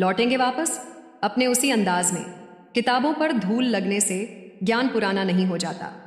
लौटेंगे वापस? अपने उसी अंदाज में। किताबों पर धूल लगने से ज्ञान पुराना नहीं हो जाता।